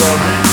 love